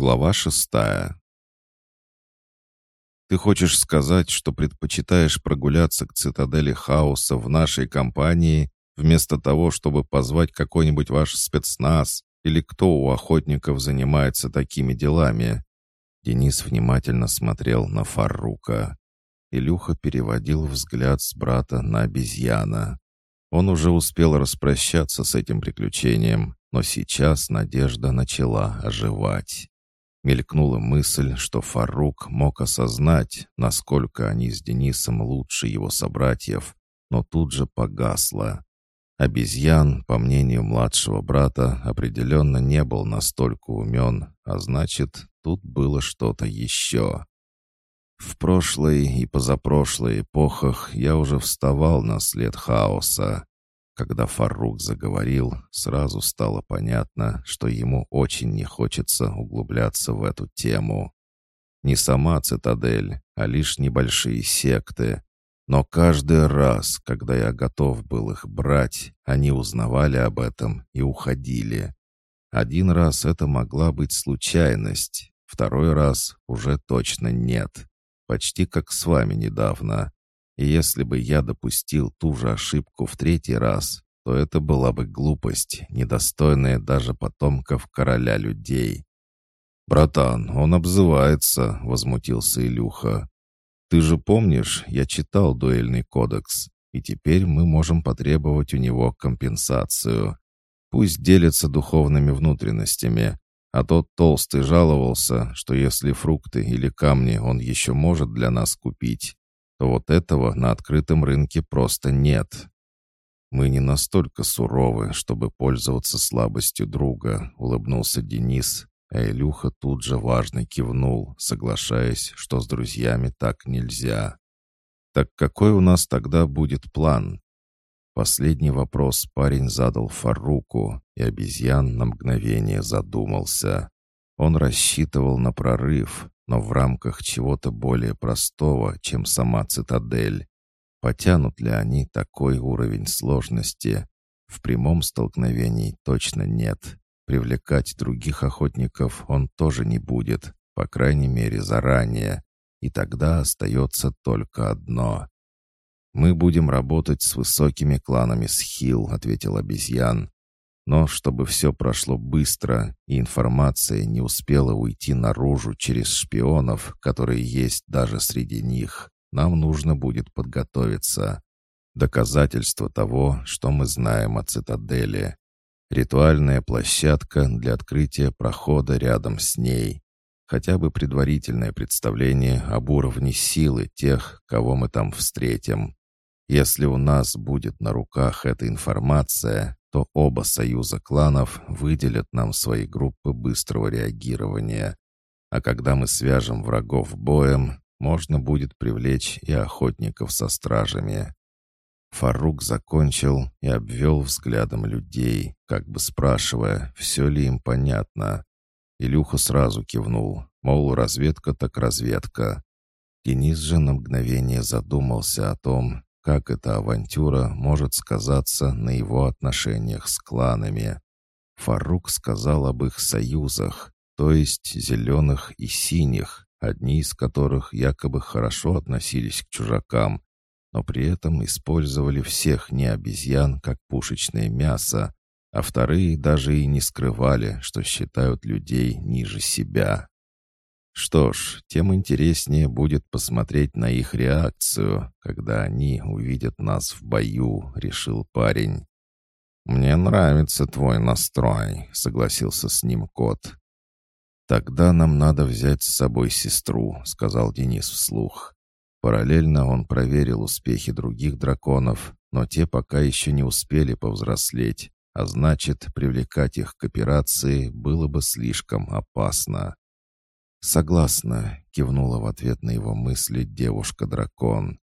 Глава шестая. «Ты хочешь сказать, что предпочитаешь прогуляться к цитадели хаоса в нашей компании, вместо того, чтобы позвать какой-нибудь ваш спецназ или кто у охотников занимается такими делами?» Денис внимательно смотрел на Фаррука. Илюха переводил взгляд с брата на обезьяна. Он уже успел распрощаться с этим приключением, но сейчас надежда начала оживать. Мелькнула мысль, что Фарук мог осознать, насколько они с Денисом лучше его собратьев, но тут же погасла. Обезьян, по мнению младшего брата, определенно не был настолько умен, а значит, тут было что-то еще. В прошлой и позапрошлой эпохах я уже вставал на след хаоса. Когда Фарук заговорил, сразу стало понятно, что ему очень не хочется углубляться в эту тему. Не сама цитадель, а лишь небольшие секты. Но каждый раз, когда я готов был их брать, они узнавали об этом и уходили. Один раз это могла быть случайность, второй раз уже точно нет. Почти как с вами недавно. И если бы я допустил ту же ошибку в третий раз, то это была бы глупость, недостойная даже потомков короля людей. «Братан, он обзывается», — возмутился Илюха. «Ты же помнишь, я читал дуэльный кодекс, и теперь мы можем потребовать у него компенсацию. Пусть делится духовными внутренностями, а тот толстый жаловался, что если фрукты или камни он еще может для нас купить, то вот этого на открытом рынке просто нет. Мы не настолько суровы, чтобы пользоваться слабостью друга, улыбнулся Денис, а Илюха тут же важно кивнул, соглашаясь, что с друзьями так нельзя. Так какой у нас тогда будет план? Последний вопрос парень задал Фаруку, и обезьян на мгновение задумался. Он рассчитывал на прорыв, но в рамках чего-то более простого, чем сама цитадель. Потянут ли они такой уровень сложности? В прямом столкновении точно нет. Привлекать других охотников он тоже не будет, по крайней мере заранее. И тогда остается только одно. «Мы будем работать с высокими кланами Схил», — ответил обезьян. Но чтобы все прошло быстро, и информация не успела уйти наружу через шпионов, которые есть даже среди них, нам нужно будет подготовиться. Доказательство того, что мы знаем о цитадели. Ритуальная площадка для открытия прохода рядом с ней. Хотя бы предварительное представление об уровне силы тех, кого мы там встретим. Если у нас будет на руках эта информация, то оба союза кланов выделят нам свои группы быстрого реагирования. А когда мы свяжем врагов боем, можно будет привлечь и охотников со стражами. Фарук закончил и обвел взглядом людей, как бы спрашивая, все ли им понятно. Илюха сразу кивнул, мол, разведка так разведка. Денис же на мгновение задумался о том, как эта авантюра может сказаться на его отношениях с кланами. Фарук сказал об их союзах, то есть зеленых и синих, одни из которых якобы хорошо относились к чужакам, но при этом использовали всех не обезьян как пушечное мясо, а вторые даже и не скрывали, что считают людей ниже себя. Что ж, тем интереснее будет посмотреть на их реакцию, когда они увидят нас в бою, решил парень. «Мне нравится твой настрой», — согласился с ним кот. «Тогда нам надо взять с собой сестру», — сказал Денис вслух. Параллельно он проверил успехи других драконов, но те пока еще не успели повзрослеть, а значит, привлекать их к операции было бы слишком опасно. «Согласна», — кивнула в ответ на его мысли девушка-дракон.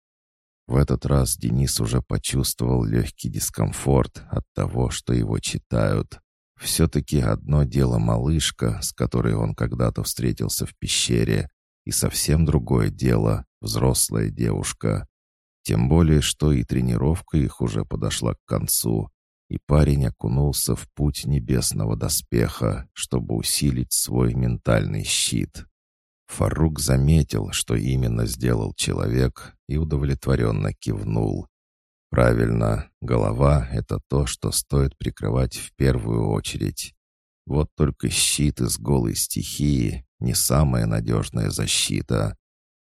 В этот раз Денис уже почувствовал легкий дискомфорт от того, что его читают. Все-таки одно дело малышка, с которой он когда-то встретился в пещере, и совсем другое дело взрослая девушка. Тем более, что и тренировка их уже подошла к концу, и парень окунулся в путь небесного доспеха, чтобы усилить свой ментальный щит. Фарук заметил, что именно сделал человек, и удовлетворенно кивнул. Правильно, голова — это то, что стоит прикрывать в первую очередь. Вот только щит из голой стихии — не самая надежная защита.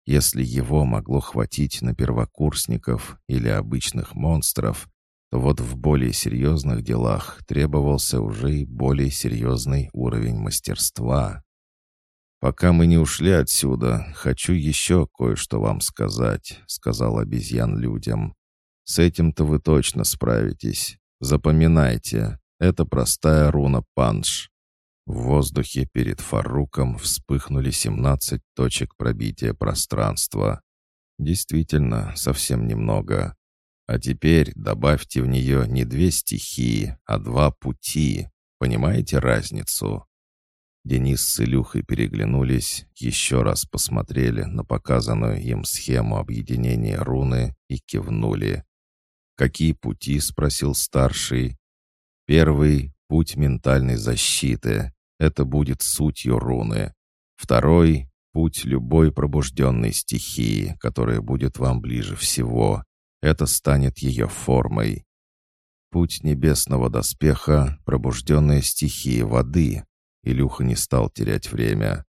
Если его могло хватить на первокурсников или обычных монстров, вот в более серьезных делах требовался уже и более серьезный уровень мастерства. «Пока мы не ушли отсюда, хочу еще кое-что вам сказать», — сказал обезьян людям. «С этим-то вы точно справитесь. Запоминайте, это простая руна панш. В воздухе перед Фаруком вспыхнули 17 точек пробития пространства. Действительно, совсем немного. А теперь добавьте в нее не две стихии, а два пути. Понимаете разницу? Денис с Илюхой переглянулись, еще раз посмотрели на показанную им схему объединения руны и кивнули. «Какие пути?» — спросил старший. «Первый — путь ментальной защиты. Это будет сутью руны. Второй — путь любой пробужденной стихии, которая будет вам ближе всего. Это станет ее формой. Путь небесного доспеха — пробужденная стихия воды. Илюха не стал терять время.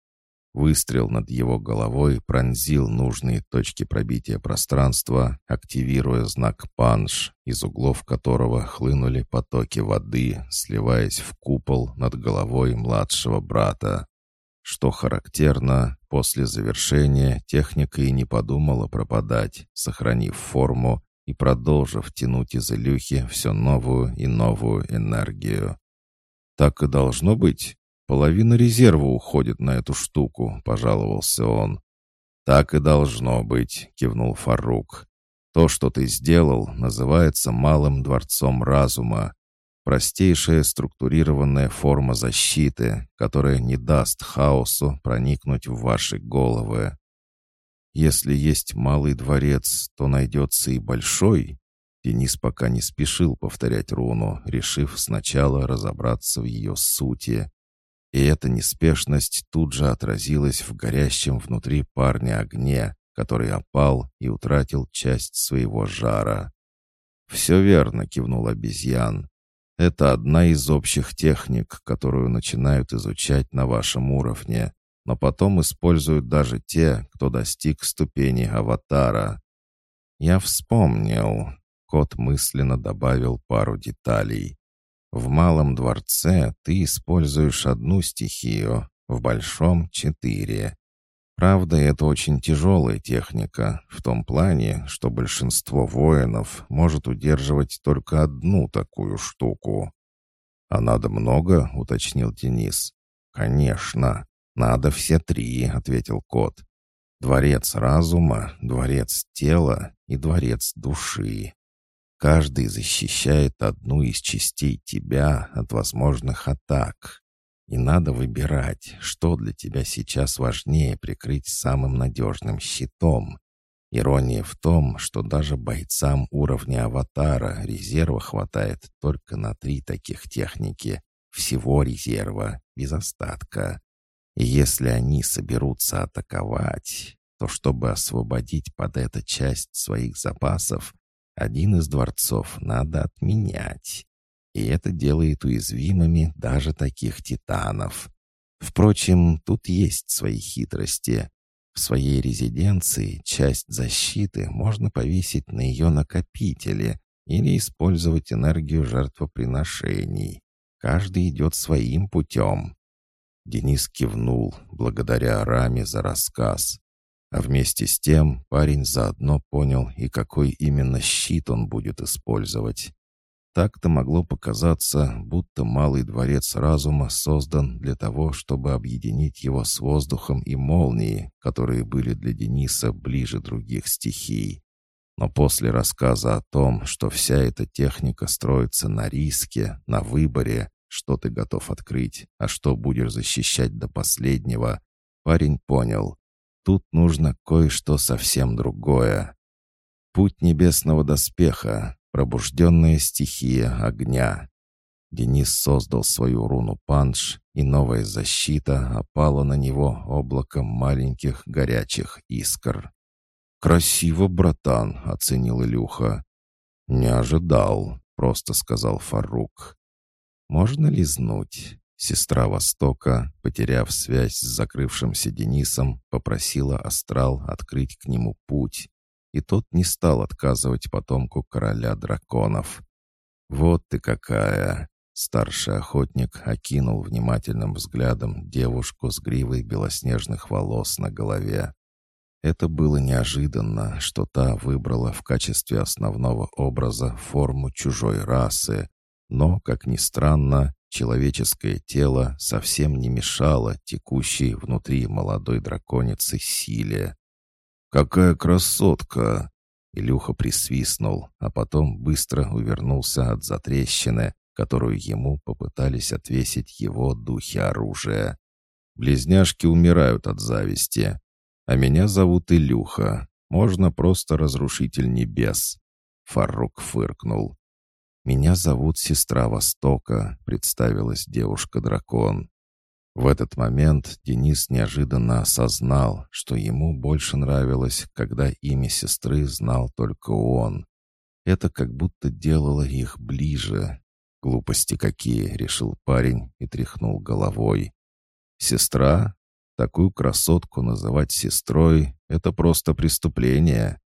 Выстрел над его головой пронзил нужные точки пробития пространства, активируя знак «Панш», из углов которого хлынули потоки воды, сливаясь в купол над головой младшего брата. Что характерно, после завершения техника и не подумала пропадать, сохранив форму и продолжив тянуть из Илюхи все новую и новую энергию. «Так и должно быть?» «Половина резерва уходит на эту штуку», — пожаловался он. «Так и должно быть», — кивнул Фарук. «То, что ты сделал, называется малым дворцом разума. Простейшая структурированная форма защиты, которая не даст хаосу проникнуть в ваши головы. Если есть малый дворец, то найдется и большой». Денис пока не спешил повторять руну, решив сначала разобраться в ее сути. И эта неспешность тут же отразилась в горящем внутри парня огне, который опал и утратил часть своего жара. «Все верно», — кивнул обезьян. «Это одна из общих техник, которую начинают изучать на вашем уровне, но потом используют даже те, кто достиг ступени аватара». «Я вспомнил», — кот мысленно добавил пару деталей. В малом дворце ты используешь одну стихию, в большом — четыре. Правда, это очень тяжелая техника, в том плане, что большинство воинов может удерживать только одну такую штуку. «А надо много?» — уточнил Денис. «Конечно, надо все три», — ответил кот. «Дворец разума, дворец тела и дворец души. Каждый защищает одну из частей тебя от возможных атак. И надо выбирать, что для тебя сейчас важнее прикрыть самым надежным щитом. Ирония в том, что даже бойцам уровня аватара резерва хватает только на три таких техники. Всего резерва, без остатка. Если они соберутся атаковать, то чтобы освободить под это часть своих запасов, один из дворцов надо отменять. И это делает уязвимыми даже таких титанов. Впрочем, тут есть свои хитрости. В своей резиденции часть защиты можно повесить на ее накопителе или использовать энергию жертвоприношений. Каждый идет своим путем. Денис кивнул, благодаря Раме за рассказ. А вместе с тем парень заодно понял и какой именно щит он будет использовать. Так-то могло показаться, будто малый дворец разума создан для того, чтобы объединить его с воздухом и молнией, которые были для Дениса ближе других стихий. Но после рассказа о том, что вся эта техника строится на риске, на выборе, что ты готов открыть, а что будешь защищать до последнего, парень понял, Тут нужно кое-что совсем другое. Путь небесного доспеха, Пробужденная стихия огня. Денис создал свою руну панш, и новая защита опала на него облаком маленьких горячих искр. «Красиво, братан», — оценил Илюха. «Не ожидал», — просто сказал Фарук. «Можно лизнуть?» Сестра Востока, потеряв связь с закрывшимся Денисом, попросила Астрал открыть к нему путь, и тот не стал отказывать потомку короля драконов. «Вот ты какая!» Старший охотник окинул внимательным взглядом девушку с гривой белоснежных волос на голове. Это было неожиданно, что та выбрала в качестве основного образа форму чужой расы, но, как ни странно, человеческое тело совсем не мешало текущей внутри молодой драконицы силе. «Какая красотка!» Илюха присвистнул, а потом быстро увернулся от затрещины, которую ему попытались отвесить его духи оружия. Близняшки умирают от зависти. А меня зовут Илюха. Можно просто Разрушитель Небес. Фарук фыркнул. «Меня зовут Сестра Востока», — представилась девушка-дракон. В этот момент Денис неожиданно осознал, что ему больше нравилось, когда имя сестры знал только он. Это как будто делало их ближе, «Глупости какие!» — решил парень и тряхнул головой. «Сестра? Такую красотку называть сестрой — это просто преступление!»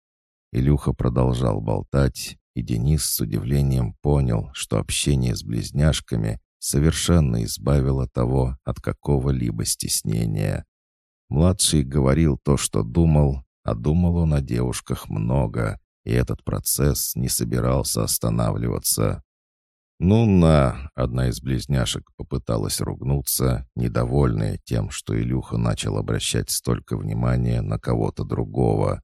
Илюха продолжал болтать, и Денис с удивлением понял, что общение с близняшками совершенно избавило того от какого-либо стеснения. Младший говорил то, что думал, а думал он о девушках много, и этот процесс не собирался останавливаться. «Ну на!» — одна из близняшек попыталась ругнуться, недовольная тем, что Илюха начал обращать столько внимания на кого-то другого.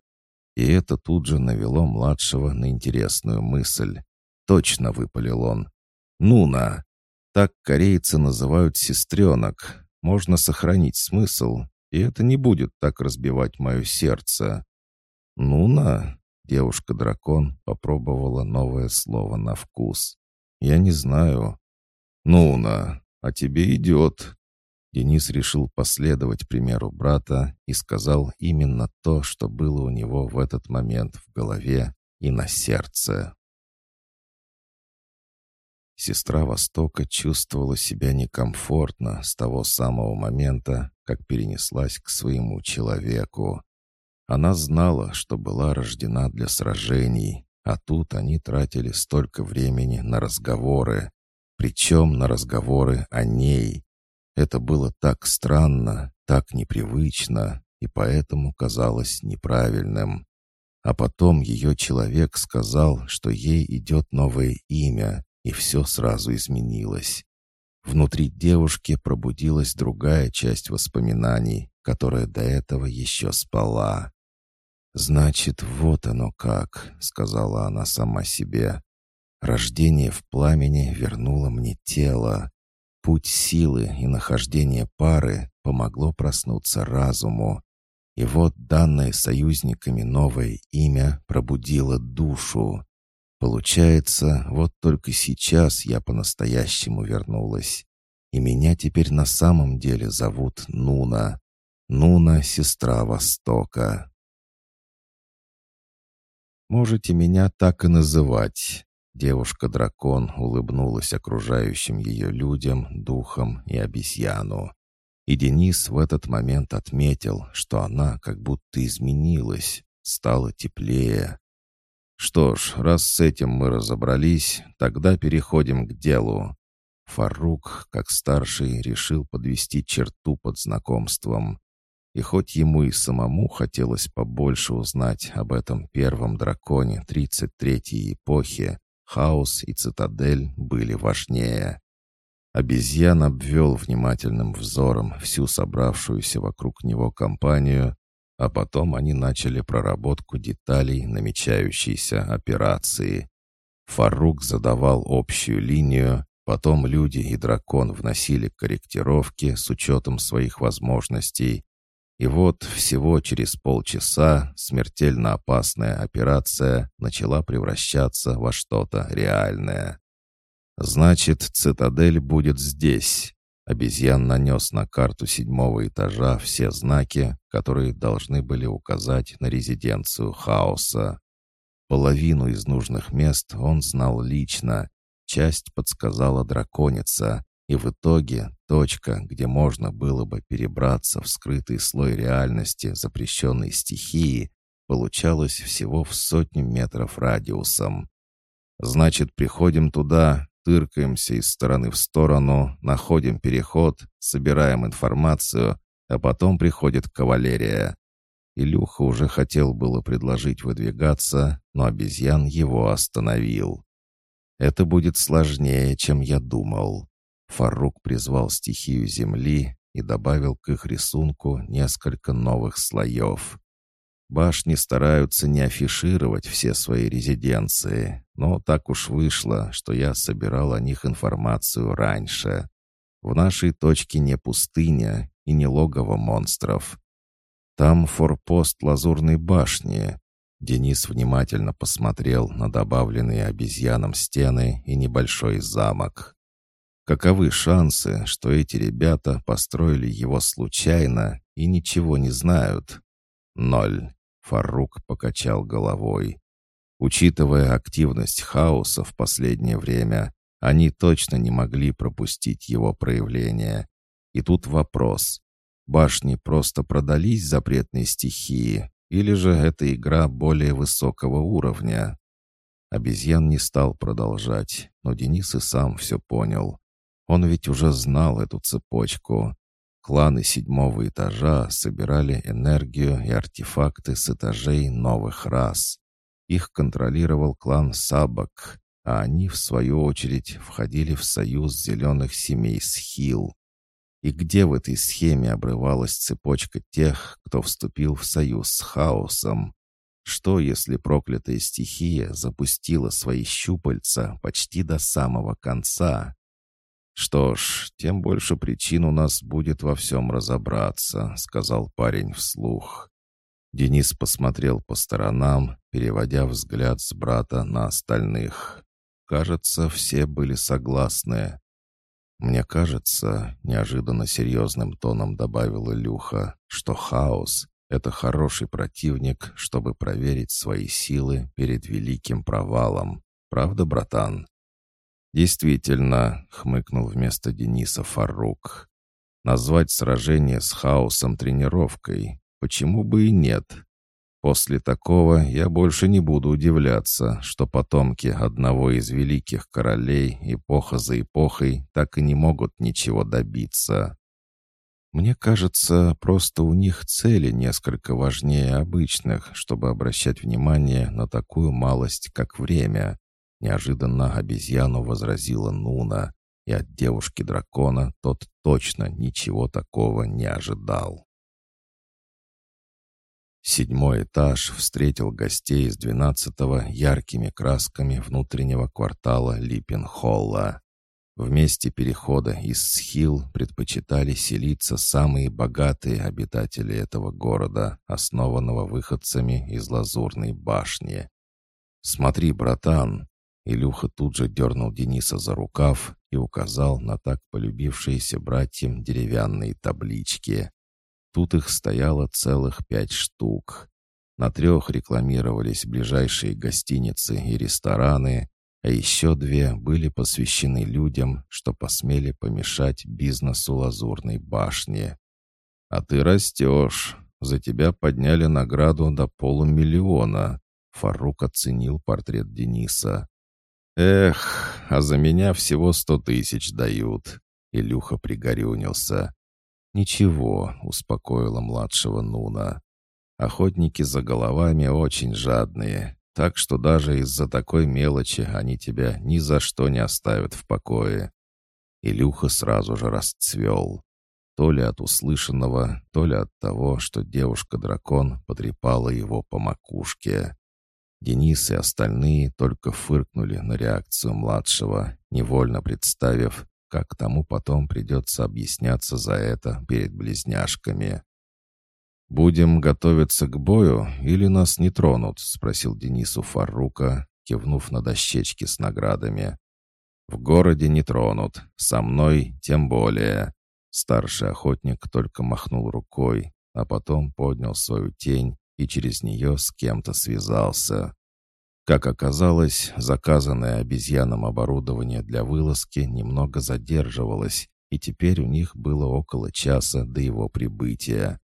И это тут же навело младшего на интересную мысль. Точно выпалил он. «Нуна! Так корейцы называют сестренок. Можно сохранить смысл, и это не будет так разбивать мое сердце». «Нуна?» — девушка-дракон попробовала новое слово на вкус. «Я не знаю». «Нуна, а тебе идет». Денис решил последовать примеру брата и сказал именно то, что было у него в этот момент в голове и на сердце. Сестра Востока чувствовала себя некомфортно с того самого момента, как перенеслась к своему человеку. Она знала, что была рождена для сражений, а тут они тратили столько времени на разговоры, причем на разговоры о ней. Это было так странно, так непривычно, и поэтому казалось неправильным. А потом ее человек сказал, что ей идет новое имя, и все сразу изменилось. Внутри девушки пробудилась другая часть воспоминаний, которая до этого еще спала. «Значит, вот оно как», — сказала она сама себе. «Рождение в пламени вернуло мне тело. Путь силы и нахождение пары помогло проснуться разуму. И вот данное союзниками новое имя пробудило душу. Получается, вот только сейчас я по-настоящему вернулась. И меня теперь на самом деле зовут Нуна. Нуна — сестра Востока. «Можете меня так и называть». Девушка-дракон улыбнулась окружающим ее людям, духам и обезьяну. И Денис в этот момент отметил, что она как будто изменилась, стала теплее. «Что ж, раз с этим мы разобрались, тогда переходим к делу». Фарук, как старший, решил подвести черту под знакомством. И хоть ему и самому хотелось побольше узнать об этом первом драконе 33-й эпохи, хаос и цитадель были важнее. Обезьян обвел внимательным взором всю собравшуюся вокруг него компанию, а потом они начали проработку деталей намечающейся операции. Фарук задавал общую линию, потом люди и дракон вносили корректировки с учетом своих возможностей, И вот всего через полчаса смертельно опасная операция начала превращаться во что-то реальное. «Значит, цитадель будет здесь». Обезьян нанес на карту седьмого этажа все знаки, которые должны были указать на резиденцию хаоса. Половину из нужных мест он знал лично, часть подсказала драконица, и в итоге точка, где можно было бы перебраться в скрытый слой реальности запрещенной стихии, получалась всего в сотню метров радиусом. Значит, приходим туда, тыркаемся из стороны в сторону, находим переход, собираем информацию, а потом приходит кавалерия. Илюха уже хотел было предложить выдвигаться, но обезьян его остановил. «Это будет сложнее, чем я думал». Фарук призвал стихию земли и добавил к их рисунку несколько новых слоев. Башни стараются не афишировать все свои резиденции, но так уж вышло, что я собирал о них информацию раньше. В нашей точке не пустыня и не логово монстров. Там форпост Лазурной башни. Денис внимательно посмотрел на добавленные обезьянам стены и небольшой замок. Каковы шансы, что эти ребята построили его случайно и ничего не знают? Ноль. Фарук покачал головой. Учитывая активность хаоса в последнее время, они точно не могли пропустить его проявление. И тут вопрос. Башни просто продались запретной стихии, или же это игра более высокого уровня? Обезьян не стал продолжать, но Денис и сам все понял. Он ведь уже знал эту цепочку. Кланы седьмого этажа собирали энергию и артефакты с этажей новых рас. Их контролировал клан Сабак, а они, в свою очередь, входили в союз зеленых семей Схил. И где в этой схеме обрывалась цепочка тех, кто вступил в союз с хаосом? Что, если проклятая стихия запустила свои щупальца почти до самого конца? «Что ж, тем больше причин у нас будет во всем разобраться», — сказал парень вслух. Денис посмотрел по сторонам, переводя взгляд с брата на остальных. Кажется, все были согласны. «Мне кажется», — неожиданно серьезным тоном добавил Илюха, «что хаос — это хороший противник, чтобы проверить свои силы перед великим провалом. Правда, братан?» «Действительно», — хмыкнул вместо Дениса Фарук. «Назвать сражение с хаосом тренировкой. Почему бы и нет? После такого я больше не буду удивляться, что потомки одного из великих королей эпоха за эпохой так и не могут ничего добиться». Мне кажется, просто у них цели несколько важнее обычных, чтобы обращать внимание на такую малость, как время. Неожиданно обезьяну возразила Нуна, и от девушки-дракона тот точно ничего такого не ожидал. Седьмой этаж встретил гостей из двенадцатого яркими красками внутреннего квартала Липпенхолла. В месте перехода из Схил предпочитали селиться самые богатые обитатели этого города, основанного выходцами из Лазурной башни. «Смотри, братан!» Илюха тут же дернул Дениса за рукав и указал на так полюбившиеся братьям деревянные таблички. Тут их стояло целых пять штук. На трех рекламировались ближайшие гостиницы и рестораны, а еще две были посвящены людям, что посмели помешать бизнесу Лазурной башни. «А ты растешь. За тебя подняли награду до полумиллиона», — Фарук оценил портрет Дениса. «Эх, а за меня всего сто тысяч дают», — Илюха пригорюнился. «Ничего», — успокоила младшего Нуна. «Охотники за головами очень жадные, так что даже из-за такой мелочи они тебя ни за что не оставят в покое». Илюха сразу же расцвел. То ли от услышанного, то ли от того, что девушка-дракон потрепала его по макушке. Денис и остальные только фыркнули на реакцию младшего, невольно представив, как тому потом придется объясняться за это перед близняшками. «Будем готовиться к бою или нас не тронут?» — спросил Денису Фарука, кивнув на дощечки с наградами. «В городе не тронут, со мной тем более». Старший охотник только махнул рукой, а потом поднял свою тень и через нее с кем-то связался. Как оказалось, заказанное обезьянам оборудование для вылазки немного задерживалось, и теперь у них было около часа до его прибытия.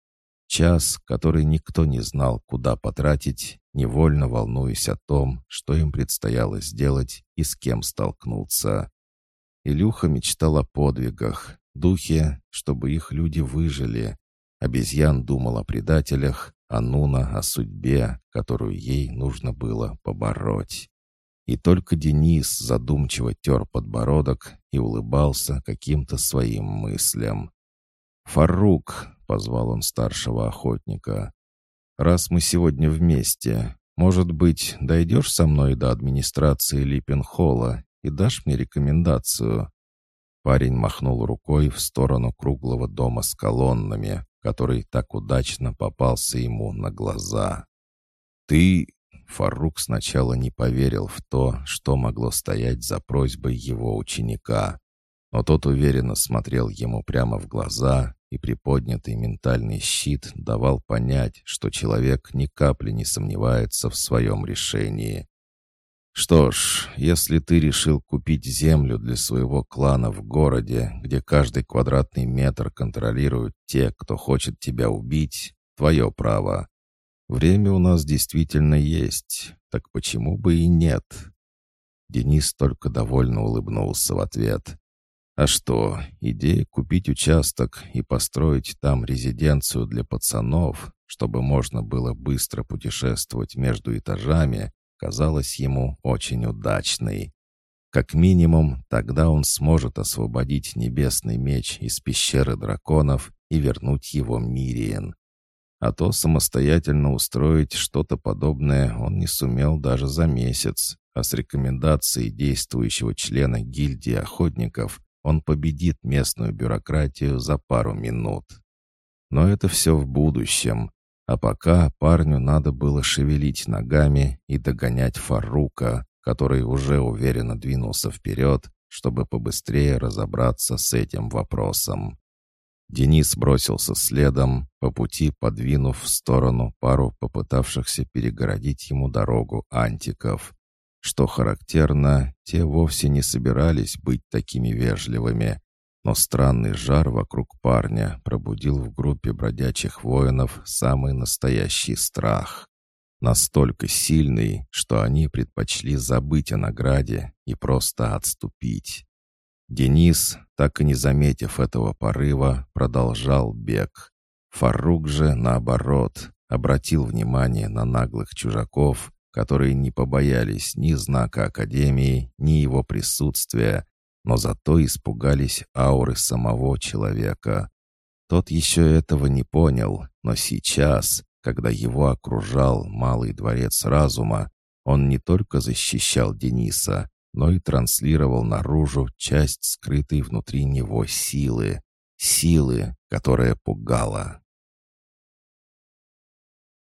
Час, который никто не знал, куда потратить, невольно волнуясь о том, что им предстояло сделать и с кем столкнуться. Илюха мечтал о подвигах, духе, чтобы их люди выжили. Обезьян думал о предателях, а Нуна о судьбе, которую ей нужно было побороть. И только Денис задумчиво тер подбородок и улыбался каким-то своим мыслям. «Фарук», — позвал он старшего охотника, — «раз мы сегодня вместе, может быть, дойдешь со мной до администрации Липпенхолла и дашь мне рекомендацию?» Парень махнул рукой в сторону круглого дома с колоннами, который так удачно попался ему на глаза. «Ты...» Фарук сначала не поверил в то, что могло стоять за просьбой его ученика. Но тот уверенно смотрел ему прямо в глаза, и приподнятый ментальный щит давал понять, что человек ни капли не сомневается в своем решении. «Что ж, если ты решил купить землю для своего клана в городе, где каждый квадратный метр контролируют те, кто хочет тебя убить, твое право. Время у нас действительно есть, так почему бы и нет?» Денис только довольно улыбнулся в ответ. А что, идея купить участок и построить там резиденцию для пацанов, чтобы можно было быстро путешествовать между этажами, казалась ему очень удачной. Как минимум, тогда он сможет освободить небесный меч из пещеры драконов и вернуть его Мириен. А то самостоятельно устроить что-то подобное он не сумел даже за месяц, а с рекомендацией действующего члена гильдии охотников он победит местную бюрократию за пару минут. Но это все в будущем. А пока парню надо было шевелить ногами и догонять Фарука, который уже уверенно двинулся вперед, чтобы побыстрее разобраться с этим вопросом. Денис бросился следом, по пути подвинув в сторону пару попытавшихся перегородить ему дорогу антиков. Что характерно, те вовсе не собирались быть такими вежливыми, но странный жар вокруг парня пробудил в группе бродячих воинов самый настоящий страх. Настолько сильный, что они предпочли забыть о награде и просто отступить. Денис, так и не заметив этого порыва, продолжал бег. Фарук же, наоборот, обратил внимание на наглых чужаков которые не побоялись ни знака Академии, ни его присутствия, но зато испугались ауры самого человека. Тот еще этого не понял, но сейчас, когда его окружал малый дворец разума, он не только защищал Дениса, но и транслировал наружу часть скрытой внутри него силы, силы, которая пугала.